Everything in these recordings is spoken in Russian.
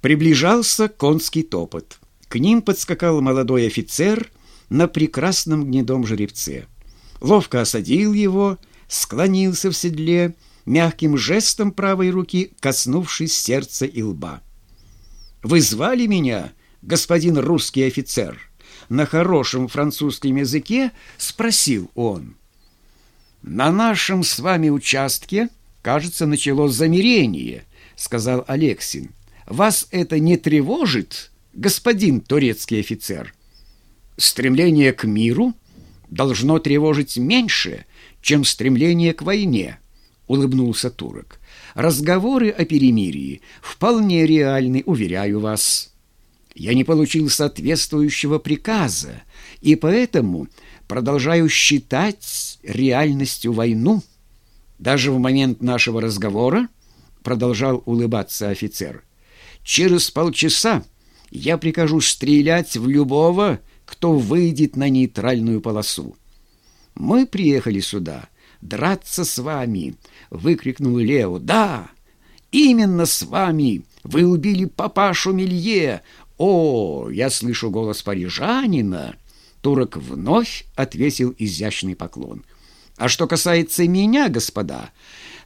Приближался конский топот. К ним подскакал молодой офицер на прекрасном гнедом жеребце. Ловко осадил его, склонился в седле, мягким жестом правой руки коснувшись сердца и лба. «Вы звали меня, господин русский офицер?» На хорошем французском языке спросил он. «На нашем с вами участке, кажется, началось замерение», — сказал Алексин. «Вас это не тревожит, господин турецкий офицер?» «Стремление к миру должно тревожить меньше, чем стремление к войне», — улыбнулся турок. «Разговоры о перемирии вполне реальны, уверяю вас. Я не получил соответствующего приказа, и поэтому продолжаю считать реальностью войну. Даже в момент нашего разговора, продолжал улыбаться офицер, через полчаса я прикажу стрелять в любого, кто выйдет на нейтральную полосу. Мы приехали сюда драться с вами, выкрикнул Лео. Да, именно с вами. Вы убили папашу Мелье. О, я слышу голос парижанина. Турок вновь отвесил изящный поклон. А что касается меня, господа,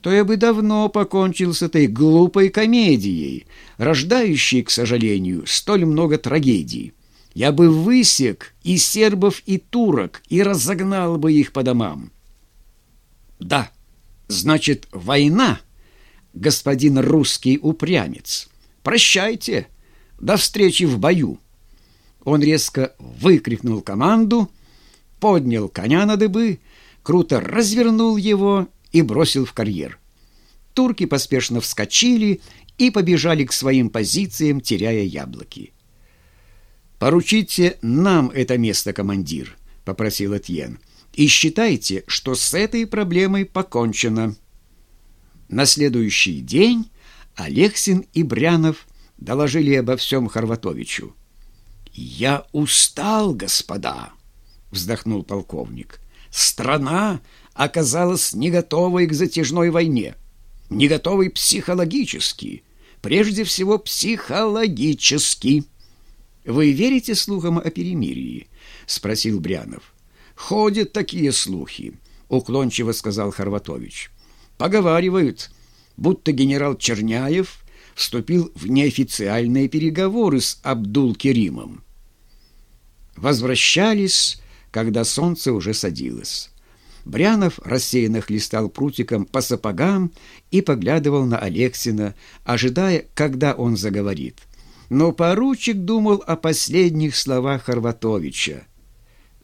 то я бы давно покончил с этой глупой комедией, рождающей, к сожалению, столь много трагедий. Я бы высек и сербов, и турок, и разогнал бы их по домам. Да, значит, война, господин русский упрямец. Прощайте, до встречи в бою. Он резко выкрикнул команду, поднял коня на дыбы, круто развернул его и бросил в карьер. Турки поспешно вскочили и побежали к своим позициям, теряя яблоки. «Поручите нам это место, командир», — попросил Этьен, «и считайте, что с этой проблемой покончено». На следующий день Алексин и Брянов доложили обо всем Хорватовичу. «Я устал, господа!» — вздохнул полковник. «Страна оказалась не готовой к затяжной войне, не готовой психологически, прежде всего психологически». «Вы верите слухам о перемирии?» — спросил Брянов. «Ходят такие слухи», — уклончиво сказал Хорватович. «Поговаривают, будто генерал Черняев вступил в неофициальные переговоры с Абдул-Керимом. Возвращались, когда солнце уже садилось. Брянов рассеянно хлестал прутиком по сапогам и поглядывал на Алексина, ожидая, когда он заговорит. Но поручик думал о последних словах Хорватовича.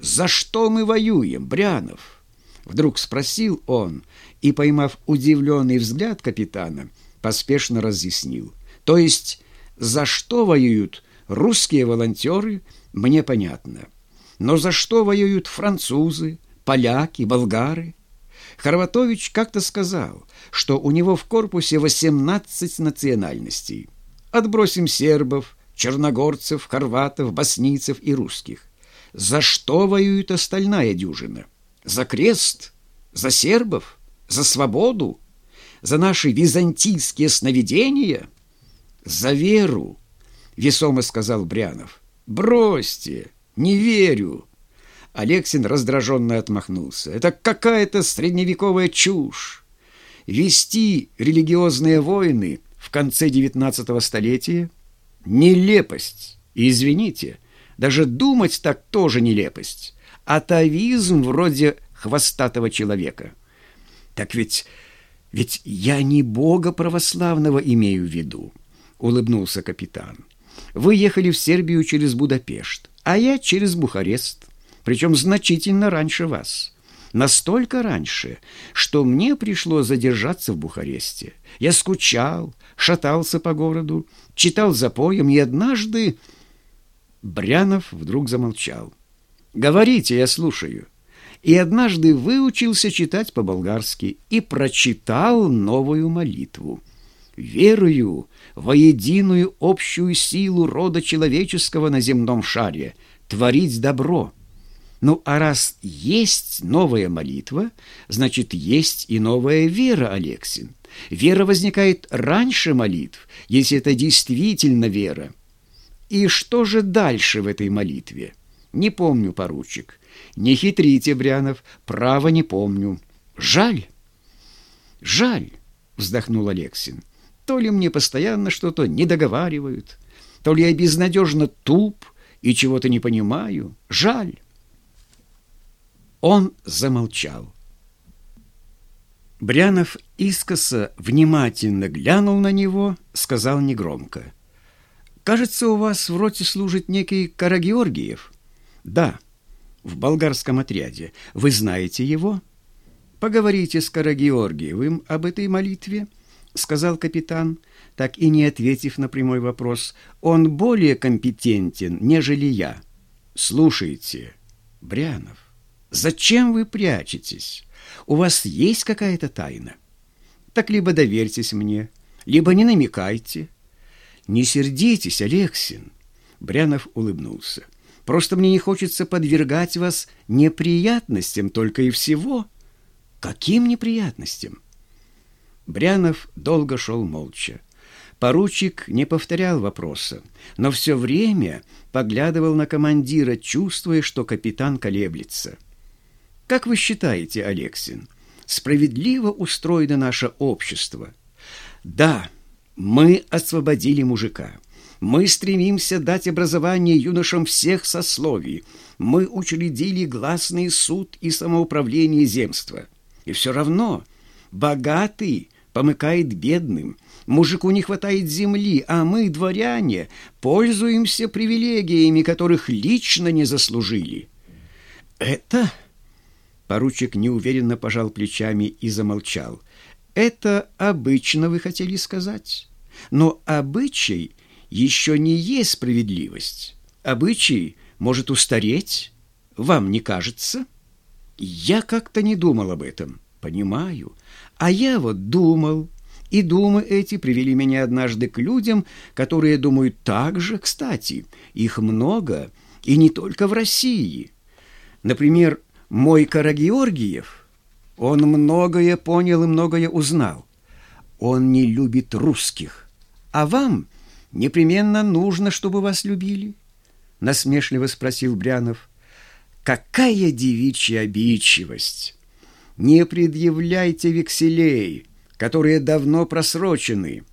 «За что мы воюем, Брянов?» Вдруг спросил он, и, поймав удивленный взгляд капитана, поспешно разъяснил. То есть за что воюют русские волонтеры, мне понятно. Но за что воюют французы, поляки, болгары? Хорватович как-то сказал, что у него в корпусе 18 национальностей. Отбросим сербов, черногорцев, хорватов, боснийцев и русских. За что воюет остальная дюжина? За крест? За сербов? За свободу? за наши византийские сновидения? За веру, весомо сказал Брянов. Бросьте, не верю. Алексин раздраженно отмахнулся. Это какая-то средневековая чушь. Вести религиозные войны в конце XIX столетия – нелепость. Извините, даже думать так тоже нелепость. Атовизм вроде хвостатого человека. Так ведь ведь я не Бога православного имею в виду, улыбнулся капитан. Вы ехали в Сербию через Будапешт, а я через Бухарест, причем значительно раньше вас. Настолько раньше, что мне пришлось задержаться в Бухаресте. Я скучал, шатался по городу, читал за поем, и однажды... Брянов вдруг замолчал. «Говорите, я слушаю» и однажды выучился читать по-болгарски и прочитал новую молитву. «Верую во единую общую силу рода человеческого на земном шаре, творить добро». Ну, а раз есть новая молитва, значит, есть и новая вера, Алексин. Вера возникает раньше молитв, если это действительно вера. И что же дальше в этой молитве? Не помню, поручик. Не хитрите, Брянов, право не помню. Жаль. Жаль, вздохнул Алексин. То ли мне постоянно что-то не договаривают, то ли я безнадежно туп и чего-то не понимаю. Жаль. Он замолчал. Брянов искоса внимательно глянул на него, сказал негромко. «Кажется, у вас в роте служит некий Карагеоргиев?» «Да, в болгарском отряде. Вы знаете его?» «Поговорите с Карагеоргиевым об этой молитве», — сказал капитан, так и не ответив на прямой вопрос. «Он более компетентен, нежели я». «Слушайте, Брянов, зачем вы прячетесь?» У вас есть какая-то тайна? Так либо доверьтесь мне, либо не намекайте. Не сердитесь, Алексин. Брянов улыбнулся. Просто мне не хочется подвергать вас неприятностям только и всего. Каким неприятностям? Брянов долго шел молча. Поручик не повторял вопроса, но все время поглядывал на командира, чувствуя, что капитан колеблется. Как вы считаете, Алексин, справедливо устроено наше общество? Да, мы освободили мужика. Мы стремимся дать образование юношам всех сословий. Мы учредили гласный суд и самоуправление земства. И все равно богатый помыкает бедным, мужику не хватает земли, а мы, дворяне, пользуемся привилегиями, которых лично не заслужили. Это Поручик неуверенно пожал плечами и замолчал. «Это обычно вы хотели сказать. Но обычай еще не есть справедливость. Обычай может устареть. Вам не кажется?» «Я как-то не думал об этом. Понимаю. А я вот думал». И думы эти привели меня однажды к людям, которые думают так же, кстати. Их много, и не только в России. Например, мой Карагеоргиев, он многое понял и многое узнал. Он не любит русских. А вам непременно нужно, чтобы вас любили? Насмешливо спросил Брянов. Какая девичья обидчивость! Не предъявляйте векселей, которые давно просрочены.